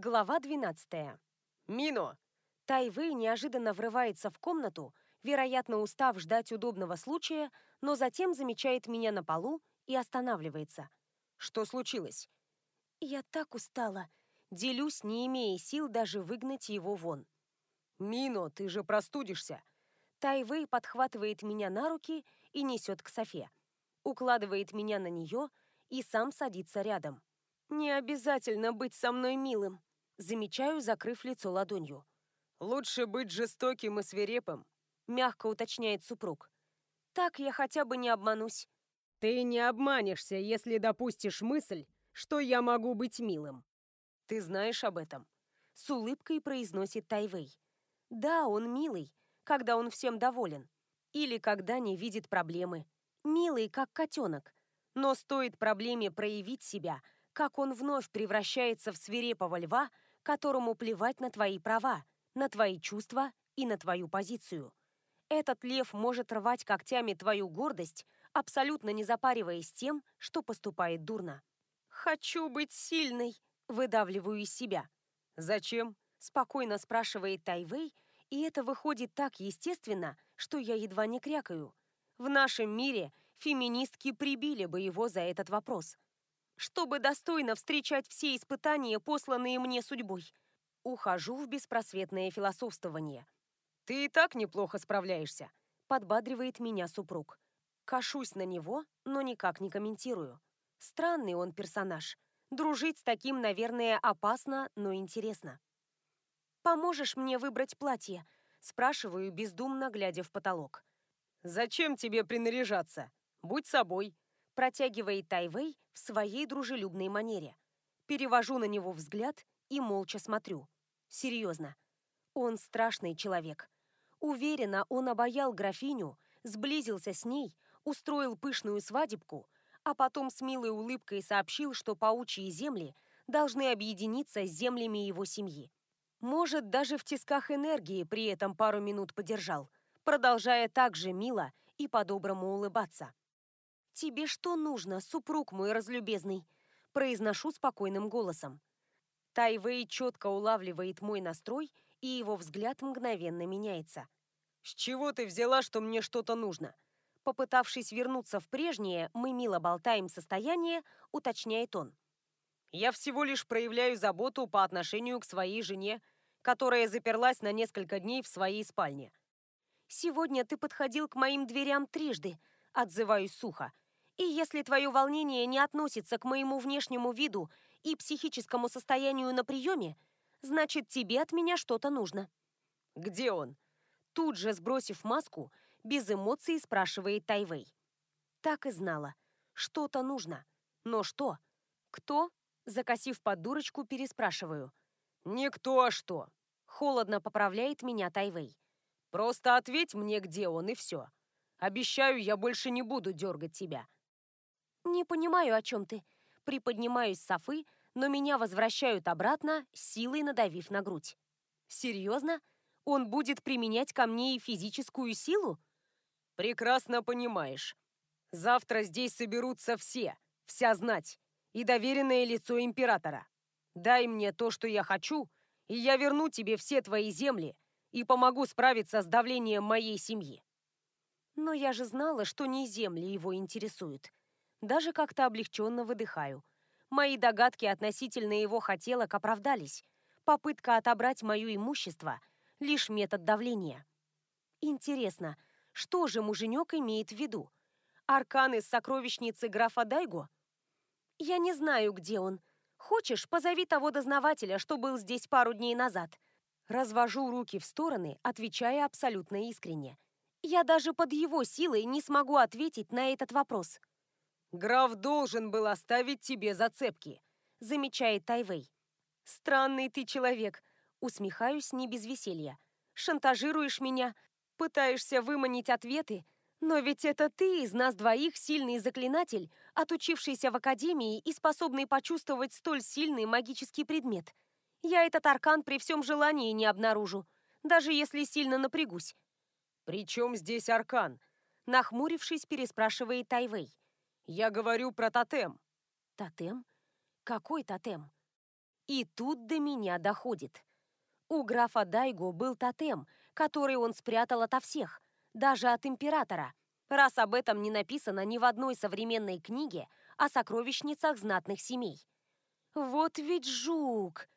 Глава 12. Мино! Тайвей неожиданно врывается в комнату, вероятно, устав ждать удобного случая, но затем замечает меня на полу и останавливается. Что случилось? Я так устала. Делюсь, не имея сил даже выгнать его вон. Мино, ты же простудишься. Тайвей подхватывает меня на руки и несет к Софе. Укладывает меня на нее и сам садится рядом. «Не обязательно быть со мной милым», замечаю, закрыв лицо ладонью. «Лучше быть жестоким и свирепым», мягко уточняет супруг. «Так я хотя бы не обманусь». «Ты не обманешься, если допустишь мысль, что я могу быть милым. Ты знаешь об этом?» С улыбкой произносит Тайвей. «Да, он милый, когда он всем доволен. Или когда не видит проблемы. Милый, как котенок. Но стоит проблеме проявить себя, как он вновь превращается в свирепого льва, которому плевать на твои права, на твои чувства и на твою позицию. Этот лев может рвать когтями твою гордость, абсолютно не запариваясь тем, что поступает дурно. «Хочу быть сильной», — выдавливаю из себя. «Зачем?» — спокойно спрашивает Тайвей, и это выходит так естественно, что я едва не крякаю. В нашем мире феминистки прибили бы его за этот вопрос. Чтобы достойно встречать все испытания, посланные мне судьбой. Ухожу в беспросветное философствование. «Ты и так неплохо справляешься», — подбадривает меня супруг. Кашусь на него, но никак не комментирую. Странный он персонаж. Дружить с таким, наверное, опасно, но интересно. «Поможешь мне выбрать платье?» — спрашиваю, бездумно глядя в потолок. «Зачем тебе принаряжаться? Будь собой», — протягивает Тайвей в своей дружелюбной манере. Перевожу на него взгляд и молча смотрю. Серьезно. Он страшный человек. Уверена, он обаял графиню, сблизился с ней, устроил пышную свадебку, а потом с милой улыбкой сообщил, что паучьи земли должны объединиться с землями его семьи. Может, даже в тисках энергии при этом пару минут подержал, продолжая так же мило и по-доброму улыбаться. «Тебе что нужно, супруг мой разлюбезный?» произношу спокойным голосом. Тайвей четко улавливает мой настрой, и его взгляд мгновенно меняется. «С чего ты взяла, что мне что-то нужно?» Попытавшись вернуться в прежнее, мы мило болтаем состояние, уточняет он. Я всего лишь проявляю заботу по отношению к своей жене, которая заперлась на несколько дней в своей спальне. «Сегодня ты подходил к моим дверям трижды», — отзываюсь сухо. «И если твое волнение не относится к моему внешнему виду и психическому состоянию на приеме, значит, тебе от меня что-то нужно». «Где он?» Тут же, сбросив маску, без эмоций спрашивает Тайвей. Так и знала. Что-то нужно. Но что? Кто? Закосив под дурочку, переспрашиваю. «Никто, а что?» Холодно поправляет меня Тайвей. «Просто ответь мне, где он, и все. Обещаю, я больше не буду дергать тебя». «Не понимаю, о чем ты». Приподнимаюсь с Софы, но меня возвращают обратно, силой надавив на грудь. «Серьезно? Он будет применять ко мне и физическую силу?» «Прекрасно понимаешь. Завтра здесь соберутся все, вся знать и доверенное лицо императора. Дай мне то, что я хочу, и я верну тебе все твои земли и помогу справиться с давлением моей семьи. Но я же знала, что не земли его интересуют. Даже как-то облегченно выдыхаю. Мои догадки относительно его хотелок оправдались. Попытка отобрать мое имущество — лишь метод давления. Интересно, что же муженек имеет в виду? Аркан из сокровищницы графа Дайго? Я не знаю, где он. Хочешь, позови того дознавателя, что был здесь пару дней назад. Развожу руки в стороны, отвечая абсолютно искренне. Я даже под его силой не смогу ответить на этот вопрос. «Граф должен был оставить тебе зацепки», — замечает Тайвей. «Странный ты человек», — усмехаюсь не без веселья. «Шантажируешь меня, пытаешься выманить ответы, но ведь это ты из нас двоих сильный заклинатель, отучившийся в академии и способный почувствовать столь сильный магический предмет. Я этот аркан при всем желании не обнаружу, даже если сильно напрягусь. «При чем здесь аркан?» Нахмурившись, переспрашивает Тайвей. «Я говорю про тотем». «Тотем? Какой тотем?» И тут до меня доходит. У графа Дайго был тотем, который он спрятал ото всех, даже от императора, раз об этом не написано ни в одной современной книге о сокровищницах знатных семей. Вот ведь жук!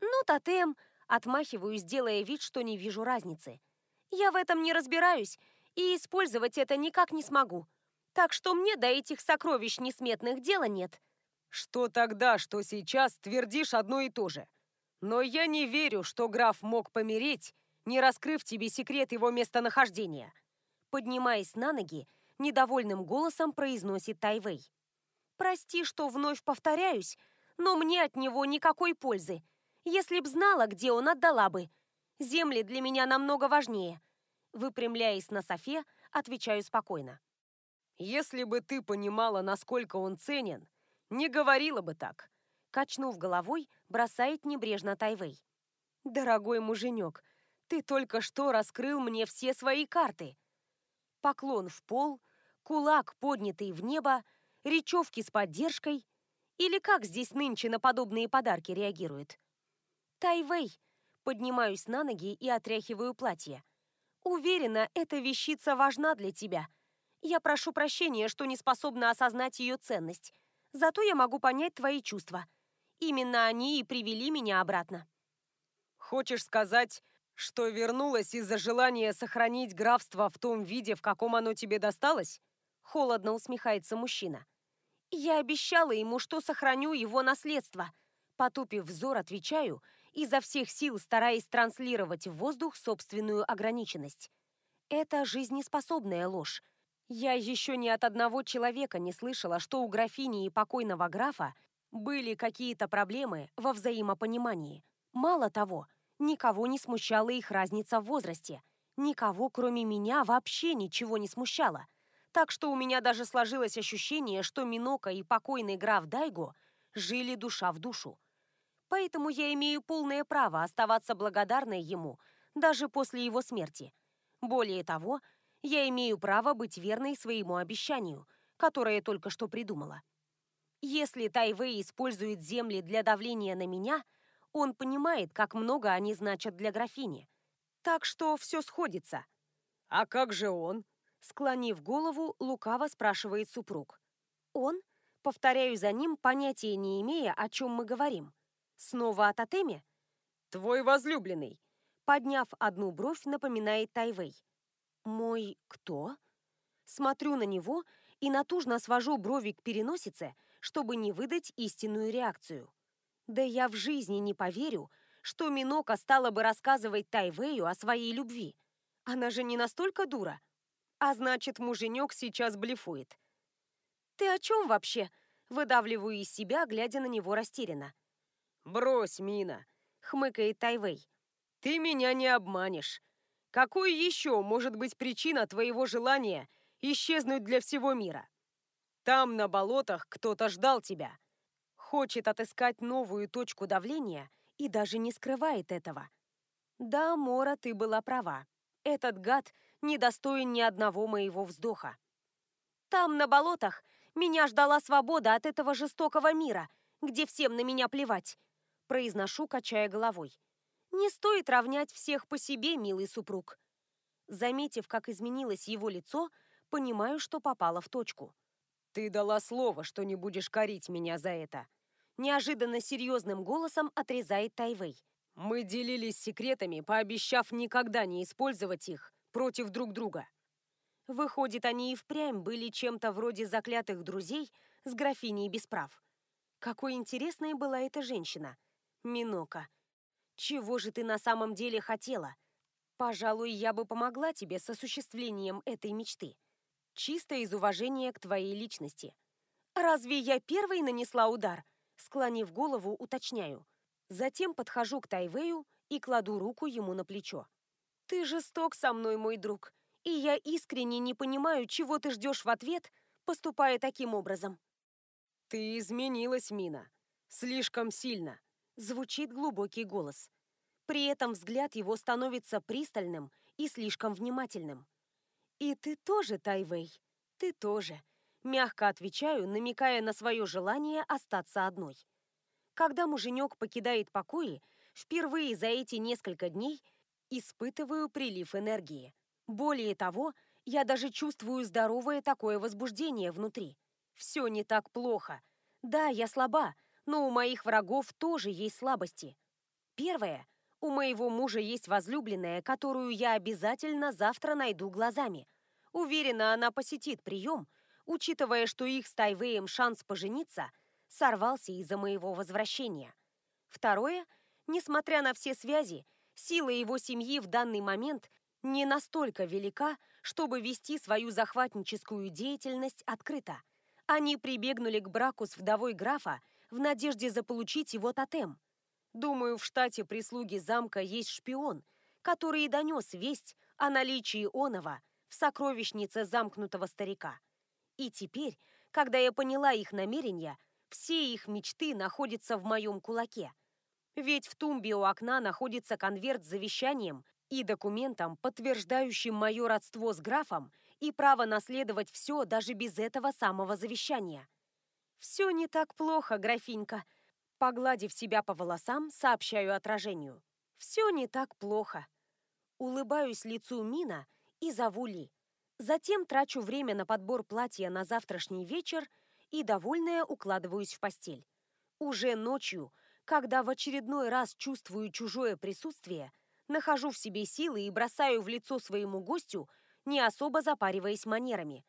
Ну, тотем, отмахиваюсь, делая вид, что не вижу разницы. Я в этом не разбираюсь и использовать это никак не смогу. Так что мне до этих сокровищ несметных дела нет. Что тогда, что сейчас, твердишь одно и то же. Но я не верю, что граф мог помереть, не раскрыв тебе секрет его местонахождения. Поднимаясь на ноги, недовольным голосом произносит Тайвей. Прости, что вновь повторяюсь, но мне от него никакой пользы. Если б знала, где он, отдала бы. Земли для меня намного важнее. Выпрямляясь на софе, отвечаю спокойно. Если бы ты понимала, насколько он ценен, не говорила бы так. Качнув головой, бросает небрежно Тайвей. Дорогой муженек, ты только что раскрыл мне все свои карты. Поклон в пол, кулак, поднятый в небо, речевки с поддержкой. Или как здесь нынче на подобные подарки реагируют? Тайвей. Поднимаюсь на ноги и отряхиваю платье. Уверена, эта вещица важна для тебя. Я прошу прощения, что не способна осознать ее ценность. Зато я могу понять твои чувства. Именно они и привели меня обратно. Хочешь сказать, что вернулась из-за желания сохранить графство в том виде, в каком оно тебе досталось? Холодно усмехается мужчина. Я обещала ему, что сохраню его наследство. Потупив взор, отвечаю, изо всех сил стараясь транслировать в воздух собственную ограниченность. Это жизнеспособная ложь, я еще ни от одного человека не слышала, что у графини и покойного графа были какие-то проблемы во взаимопонимании. Мало того, никого не смущала их разница в возрасте. Никого, кроме меня, вообще ничего не смущало. Так что у меня даже сложилось ощущение, что Минока и покойный граф Дайго жили душа в душу. Поэтому я имею полное право оставаться благодарной ему даже после его смерти. Более того, я имею право быть верной своему обещанию, которое только что придумала. Если Тайвей использует земли для давления на меня, он понимает, как много они значат для графини. Так что все сходится. «А как же он?» Склонив голову, лукаво спрашивает супруг. «Он?» Повторяю за ним, понятия не имея, о чем мы говорим. Снова о тотеме? «Твой возлюбленный!» Подняв одну бровь, напоминает Тайвей. Мой кто? Смотрю на него и натужно свожу брови к переносице, чтобы не выдать истинную реакцию. Да я в жизни не поверю, что Минока стала бы рассказывать Тайвею о своей любви. Она же не настолько дура. А значит, муженек сейчас блефует. «Ты о чем вообще?» Выдавливаю из себя, глядя на него растерянно. «Брось, Мина!» — хмыкает Тайвей. «Ты меня не обманешь. Какой еще может быть причина твоего желания исчезнуть для всего мира? Там, на болотах, кто-то ждал тебя. Хочет отыскать новую точку давления и даже не скрывает этого. Да, Мора, ты была права. Этот гад недостоин ни одного моего вздоха. Там, на болотах, меня ждала свобода от этого жестокого мира, где всем на меня плевать. Произношу, качая головой. Не стоит равнять всех по себе, милый супруг. Заметив, как изменилось его лицо, понимаю, что попала в точку. Ты дала слово, что не будешь корить меня за это. Неожиданно серьезным голосом отрезает Тайвей. Мы делились секретами, пообещав никогда не использовать их против друг друга. Выходит, они и впрямь были чем-то вроде заклятых друзей с графиней без прав. Какой интересной была эта женщина. Минока. Чего же ты на самом деле хотела? Пожалуй, я бы помогла тебе с осуществлением этой мечты. Чисто из уважения к твоей личности. Разве я первой нанесла удар? Склонив голову, уточняю. Затем подхожу к Тайвею и кладу руку ему на плечо. Ты жесток со мной, мой друг, и я искренне не понимаю, чего ты ждешь в ответ, поступая таким образом. Ты изменилась, Мина. Слишком сильно звучит глубокий голос. При этом взгляд его становится пристальным и слишком внимательным. «И ты тоже, Тайвей, ты тоже», — мягко отвечаю, намекая на свое желание остаться одной. Когда муженек покидает покои, впервые за эти несколько дней испытываю прилив энергии. Более того, я даже чувствую здоровое такое возбуждение внутри. Все не так плохо. Да, я слаба, но у моих врагов тоже есть слабости. Первое. У моего мужа есть возлюбленная, которую я обязательно завтра найду глазами. Уверена, она посетит прием, учитывая, что их с Тайвеем шанс пожениться сорвался из-за моего возвращения. Второе. Несмотря на все связи, сила его семьи в данный момент не настолько велика, чтобы вести свою захватническую деятельность открыто. Они прибегнули к браку с вдовой графа в надежде заполучить его тотем. Думаю, в штате прислуги замка есть шпион, который и донес весть о наличии оного в сокровищнице замкнутого старика. И теперь, когда я поняла их намерения, все их мечты находятся в моем кулаке. Ведь в тумбе у окна находится конверт с завещанием и документом, подтверждающим мое родство с графом и право наследовать все даже без этого самого завещания. «Все не так плохо, графинька», Погладив себя по волосам, сообщаю отражению. «Все не так плохо». Улыбаюсь лицу Мина и зову Ли. Затем трачу время на подбор платья на завтрашний вечер и, довольная, укладываюсь в постель. Уже ночью, когда в очередной раз чувствую чужое присутствие, нахожу в себе силы и бросаю в лицо своему гостю, не особо запариваясь манерами.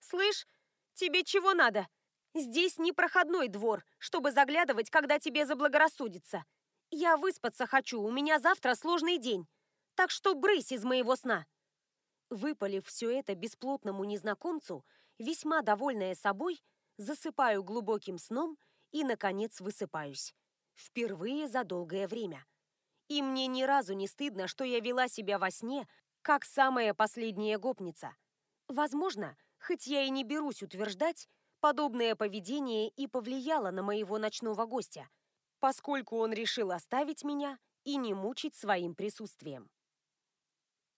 «Слышь, тебе чего надо?» Здесь не проходной двор, чтобы заглядывать, когда тебе заблагорассудится. Я выспаться хочу, у меня завтра сложный день. Так что брысь из моего сна. Выпалив все это бесплотному незнакомцу, весьма довольная собой, засыпаю глубоким сном и, наконец, высыпаюсь. Впервые за долгое время. И мне ни разу не стыдно, что я вела себя во сне, как самая последняя гопница. Возможно, хоть я и не берусь утверждать, Подобное поведение и повлияло на моего ночного гостя, поскольку он решил оставить меня и не мучить своим присутствием.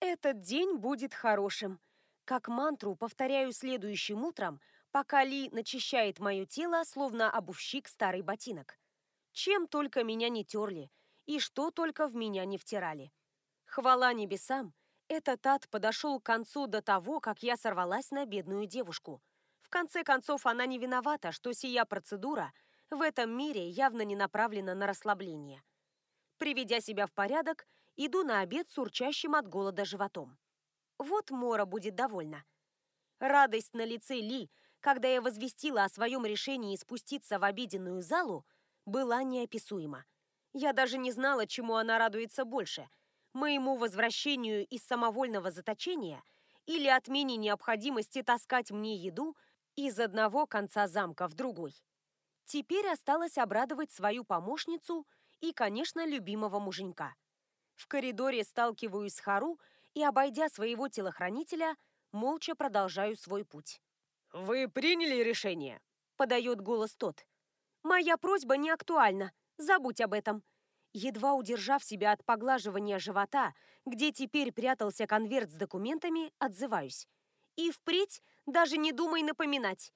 Этот день будет хорошим. Как мантру повторяю следующим утром, пока Ли начищает мое тело, словно обувщик старый ботинок. Чем только меня не терли, и что только в меня не втирали. Хвала небесам, этот ад подошел к концу до того, как я сорвалась на бедную девушку – в конце концов, она не виновата, что сия процедура в этом мире явно не направлена на расслабление. Приведя себя в порядок, иду на обед с урчащим от голода животом. Вот Мора будет довольна. Радость на лице Ли, когда я возвестила о своем решении спуститься в обеденную залу, была неописуема. Я даже не знала, чему она радуется больше – моему возвращению из самовольного заточения или отмене необходимости таскать мне еду из одного конца замка в другой. Теперь осталось обрадовать свою помощницу и, конечно, любимого муженька. В коридоре сталкиваюсь с Хару и, обойдя своего телохранителя, молча продолжаю свой путь. «Вы приняли решение?» – подает голос тот. «Моя просьба не актуальна. Забудь об этом». Едва удержав себя от поглаживания живота, где теперь прятался конверт с документами, отзываюсь. И впредь даже не думай напоминать.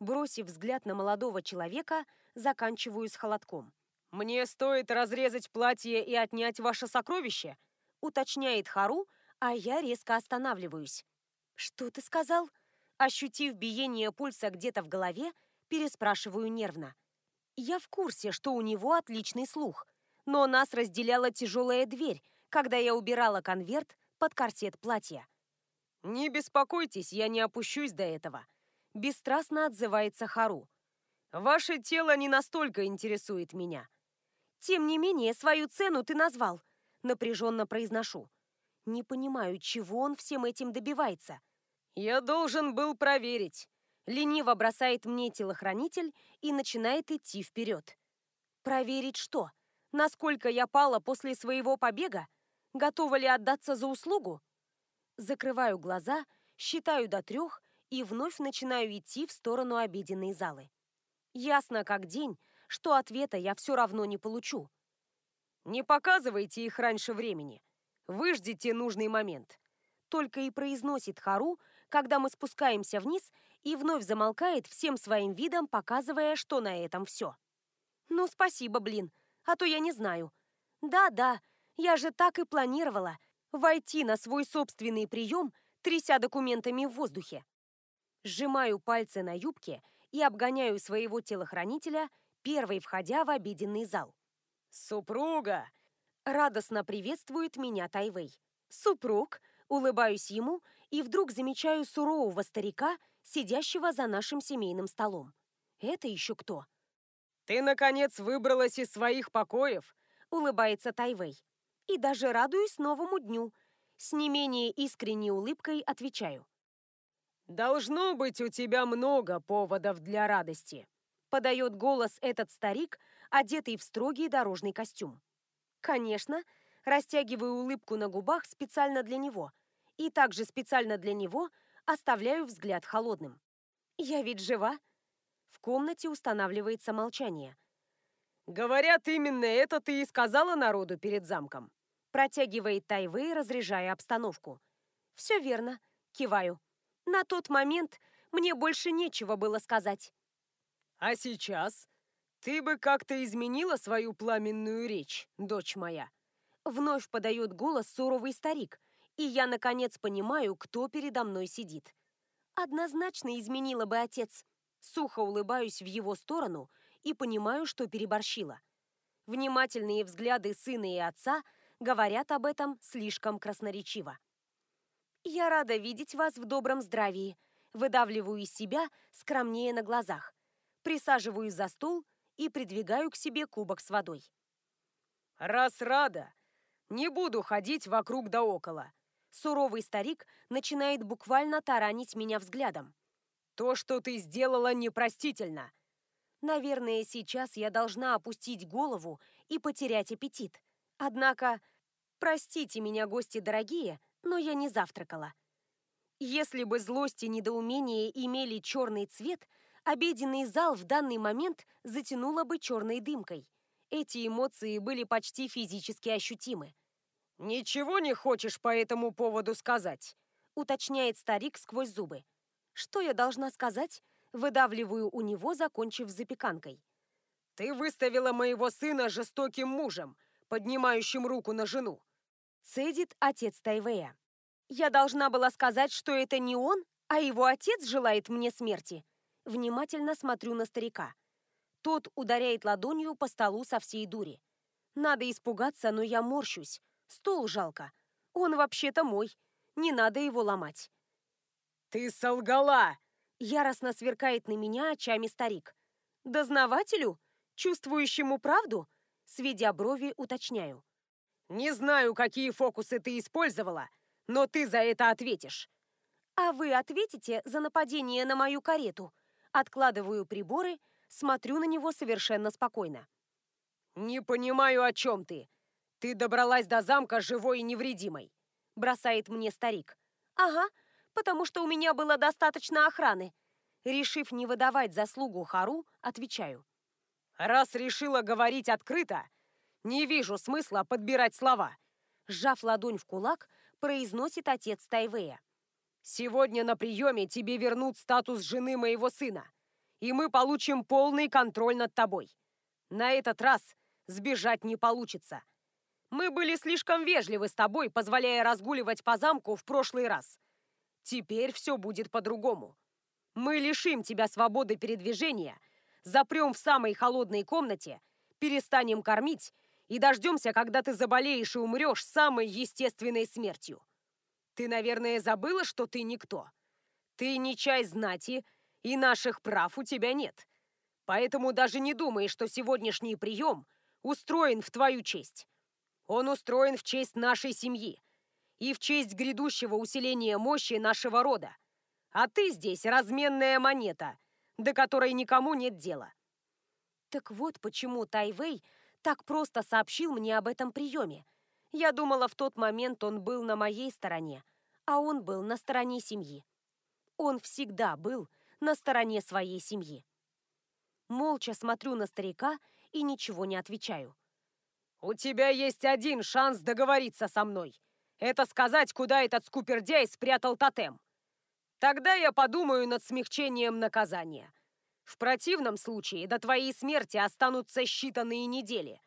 Бросив взгляд на молодого человека, заканчиваю с холодком. «Мне стоит разрезать платье и отнять ваше сокровище?» уточняет Хару, а я резко останавливаюсь. «Что ты сказал?» Ощутив биение пульса где-то в голове, переспрашиваю нервно. Я в курсе, что у него отличный слух, но нас разделяла тяжелая дверь, когда я убирала конверт под корсет платья. «Не беспокойтесь, я не опущусь до этого», — бесстрастно отзывается Хару. «Ваше тело не настолько интересует меня». «Тем не менее, свою цену ты назвал», — напряженно произношу. Не понимаю, чего он всем этим добивается. «Я должен был проверить». Лениво бросает мне телохранитель и начинает идти вперед. Проверить что? Насколько я пала после своего побега? Готова ли отдаться за услугу? Закрываю глаза, считаю до трех и вновь начинаю идти в сторону обеденной залы. Ясно как день, что ответа я все равно не получу. «Не показывайте их раньше времени. Выждите нужный момент», только и произносит Хару, когда мы спускаемся вниз и вновь замолкает всем своим видом, показывая, что на этом все. Ну, спасибо, блин, а то я не знаю. Да-да, я же так и планировала войти на свой собственный прием, тряся документами в воздухе. Сжимаю пальцы на юбке и обгоняю своего телохранителя, первой входя в обеденный зал. «Супруга!» — радостно приветствует меня Тайвей. «Супруг!» — улыбаюсь ему и вдруг замечаю сурового старика, сидящего за нашим семейным столом. Это еще кто? «Ты, наконец, выбралась из своих покоев!» — улыбается Тайвей. И даже радуюсь новому дню. С не менее искренней улыбкой отвечаю. «Должно быть у тебя много поводов для радости», — подает голос этот старик, одетый в строгий дорожный костюм. «Конечно», растягиваю улыбку на губах специально для него. И также специально для него оставляю взгляд холодным. «Я ведь жива?» В комнате устанавливается молчание. «Говорят, именно это ты и сказала народу перед замком», протягивает Тайвей, разряжая обстановку. «Все верно», киваю. На тот момент мне больше нечего было сказать. «А сейчас? Ты бы как-то изменила свою пламенную речь, дочь моя?» Вновь подает голос суровый старик, и я, наконец, понимаю, кто передо мной сидит. Однозначно изменила бы отец. Сухо улыбаюсь в его сторону и понимаю, что переборщила. Внимательные взгляды сына и отца говорят об этом слишком красноречиво. «Я рада видеть вас в добром здравии», выдавливаю из себя скромнее на глазах, присаживаюсь за стол и придвигаю к себе кубок с водой. «Раз рада, не буду ходить вокруг да около. Суровый старик начинает буквально таранить меня взглядом. То, что ты сделала, непростительно. Наверное, сейчас я должна опустить голову и потерять аппетит. Однако, простите меня, гости дорогие, но я не завтракала. Если бы злость и недоумение имели черный цвет, обеденный зал в данный момент затянуло бы черной дымкой. Эти эмоции были почти физически ощутимы. «Ничего не хочешь по этому поводу сказать?» уточняет старик сквозь зубы. «Что я должна сказать?» Выдавливаю у него, закончив запеканкой. «Ты выставила моего сына жестоким мужем, поднимающим руку на жену!» Цедит отец Тайвея. «Я должна была сказать, что это не он, а его отец желает мне смерти!» Внимательно смотрю на старика. Тот ударяет ладонью по столу со всей дури. Надо испугаться, но я морщусь. Стол жалко. Он вообще-то мой. Не надо его ломать. «Ты солгала!» Яростно сверкает на меня очами старик. «Дознавателю? Чувствующему правду?» Сведя брови, уточняю. «Не знаю, какие фокусы ты использовала, но ты за это ответишь». «А вы ответите за нападение на мою карету?» Откладываю приборы, смотрю на него совершенно спокойно. «Не понимаю, о чем ты. «Ты добралась до замка живой и невредимой», — бросает мне старик. «Ага, потому что у меня было достаточно охраны». Решив не выдавать заслугу Хару, отвечаю. «Раз решила говорить открыто, не вижу смысла подбирать слова», сжав ладонь в кулак, произносит отец Тайвея. «Сегодня на приеме тебе вернут статус жены моего сына, и мы получим полный контроль над тобой. На этот раз сбежать не получится. Мы были слишком вежливы с тобой, позволяя разгуливать по замку в прошлый раз. Теперь все будет по-другому. Мы лишим тебя свободы передвижения, запрем в самой холодной комнате, перестанем кормить и дождемся, когда ты заболеешь и умрешь самой естественной смертью. Ты, наверное, забыла, что ты никто. Ты не часть знати, и наших прав у тебя нет. Поэтому даже не думай, что сегодняшний прием устроен в твою честь. Он устроен в честь нашей семьи и в честь грядущего усиления мощи нашего рода. А ты здесь разменная монета, до которой никому нет дела. Так вот почему Тайвей так просто сообщил мне об этом приеме. Я думала, в тот момент он был на моей стороне, а он был на стороне семьи. Он всегда был на стороне своей семьи. Молча смотрю на старика и ничего не отвечаю. «У тебя есть один шанс договориться со мной. Это сказать, куда этот скупердяй спрятал тотем. Тогда я подумаю над смягчением наказания. В противном случае до твоей смерти останутся считанные недели.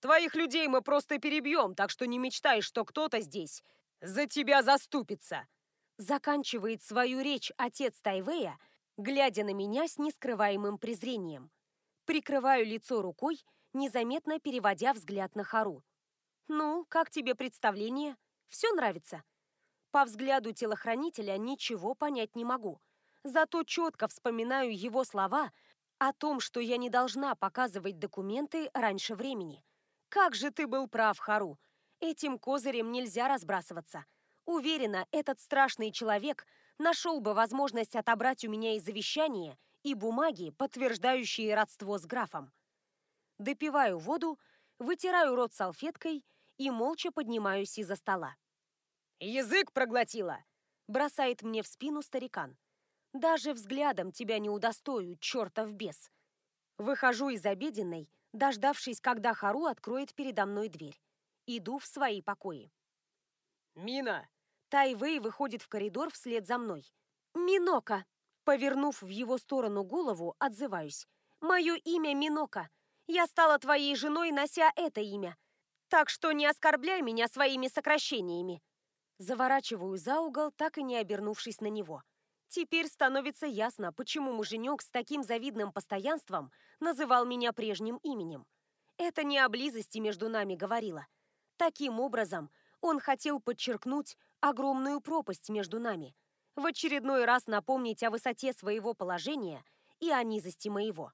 Твоих людей мы просто перебьем, так что не мечтай, что кто-то здесь за тебя заступится!» Заканчивает свою речь отец Тайвея, глядя на меня с нескрываемым презрением. Прикрываю лицо рукой, незаметно переводя взгляд на Хару. «Ну, как тебе представление? Все нравится?» По взгляду телохранителя ничего понять не могу. Зато четко вспоминаю его слова о том, что я не должна показывать документы раньше времени. Как же ты был прав, Хару. Этим козырем нельзя разбрасываться. Уверена, этот страшный человек нашел бы возможность отобрать у меня и завещание, и бумаги, подтверждающие родство с графом. Допиваю воду, вытираю рот салфеткой и молча поднимаюсь из-за стола. «Язык проглотила!» – бросает мне в спину старикан. «Даже взглядом тебя не удостою, чертов бес!» Выхожу из обеденной, дождавшись, когда Хару откроет передо мной дверь. Иду в свои покои. «Мина!» Тайвей выходит в коридор вслед за мной. «Минока!» Повернув в его сторону голову, отзываюсь. «Мое имя Минока. Я стала твоей женой, нося это имя. Так что не оскорбляй меня своими сокращениями». Заворачиваю за угол, так и не обернувшись на него. Теперь становится ясно, почему муженек с таким завидным постоянством называл меня прежним именем. Это не о близости между нами говорило. Таким образом, он хотел подчеркнуть огромную пропасть между нами, в очередной раз напомнить о высоте своего положения и о низости моего.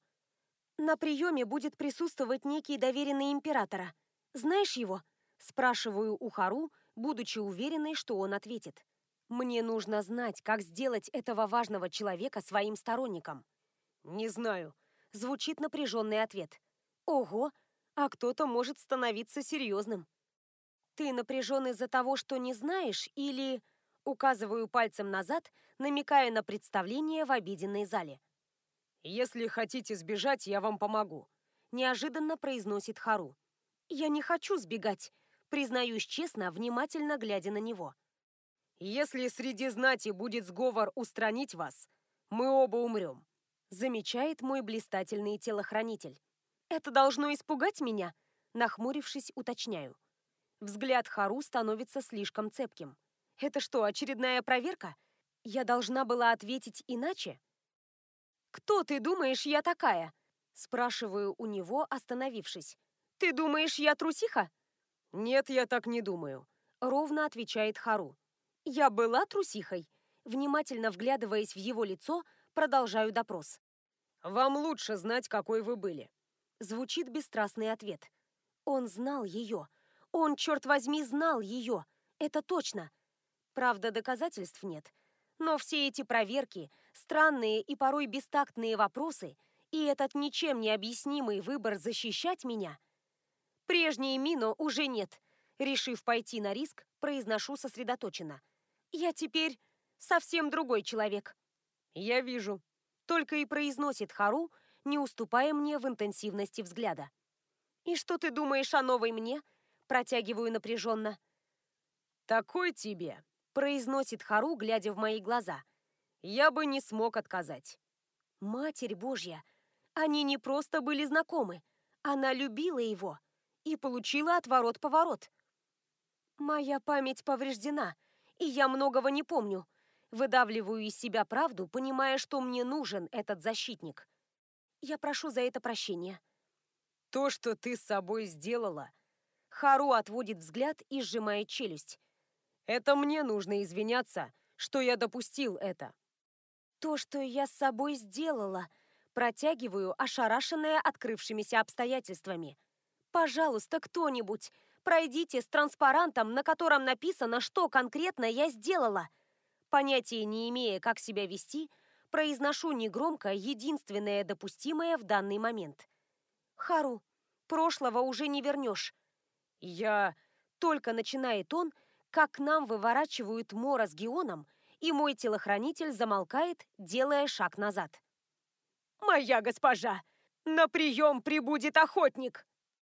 На приеме будет присутствовать некий доверенный императора. Знаешь его? Спрашиваю у Хару, будучи уверенной, что он ответит. Мне нужно знать, как сделать этого важного человека своим сторонником. Не знаю. Звучит напряженный ответ. Ого, а кто-то может становиться серьезным. Ты напряжен из-за того, что не знаешь, или... Указываю пальцем назад, намекая на представление в обеденной зале. «Если хотите сбежать, я вам помогу», — неожиданно произносит Хару. «Я не хочу сбегать», — признаюсь честно, внимательно глядя на него. «Если среди знати будет сговор устранить вас, мы оба умрем», — замечает мой блистательный телохранитель. «Это должно испугать меня?» — нахмурившись, уточняю. Взгляд Хару становится слишком цепким. Это что, очередная проверка? Я должна была ответить иначе? «Кто ты думаешь, я такая?» Спрашиваю у него, остановившись. «Ты думаешь, я трусиха?» «Нет, я так не думаю», — ровно отвечает Хару. «Я была трусихой». Внимательно вглядываясь в его лицо, продолжаю допрос. «Вам лучше знать, какой вы были», — звучит бесстрастный ответ. Он знал ее, он, черт возьми, знал ее. Это точно. Правда, доказательств нет. Но все эти проверки, странные и порой бестактные вопросы и этот ничем не объяснимый выбор защищать меня... Прежней Мино уже нет. Решив пойти на риск, произношу сосредоточенно. Я теперь совсем другой человек. Я вижу. Только и произносит Хару, не уступая мне в интенсивности взгляда. И что ты думаешь о новой мне? Протягиваю напряженно. «Такой тебе», — произносит Хару, глядя в мои глаза. «Я бы не смог отказать». Матерь Божья! Они не просто были знакомы. Она любила его и получила отворот-поворот. Моя память повреждена, и я многого не помню. Выдавливаю из себя правду, понимая, что мне нужен этот защитник. Я прошу за это прощения. То, что ты с собой сделала, Хару отводит взгляд и сжимает челюсть. «Это мне нужно извиняться, что я допустил это». «То, что я с собой сделала», протягиваю, ошарашенная открывшимися обстоятельствами. «Пожалуйста, кто-нибудь, пройдите с транспарантом, на котором написано, что конкретно я сделала». Понятия не имея, как себя вести, произношу негромко единственное допустимое в данный момент. «Хару, прошлого уже не вернешь. «Я...» Только начинает он, как к нам выворачивают Мора с Геоном, и мой телохранитель замолкает, делая шаг назад. «Моя госпожа, на прием прибудет охотник!»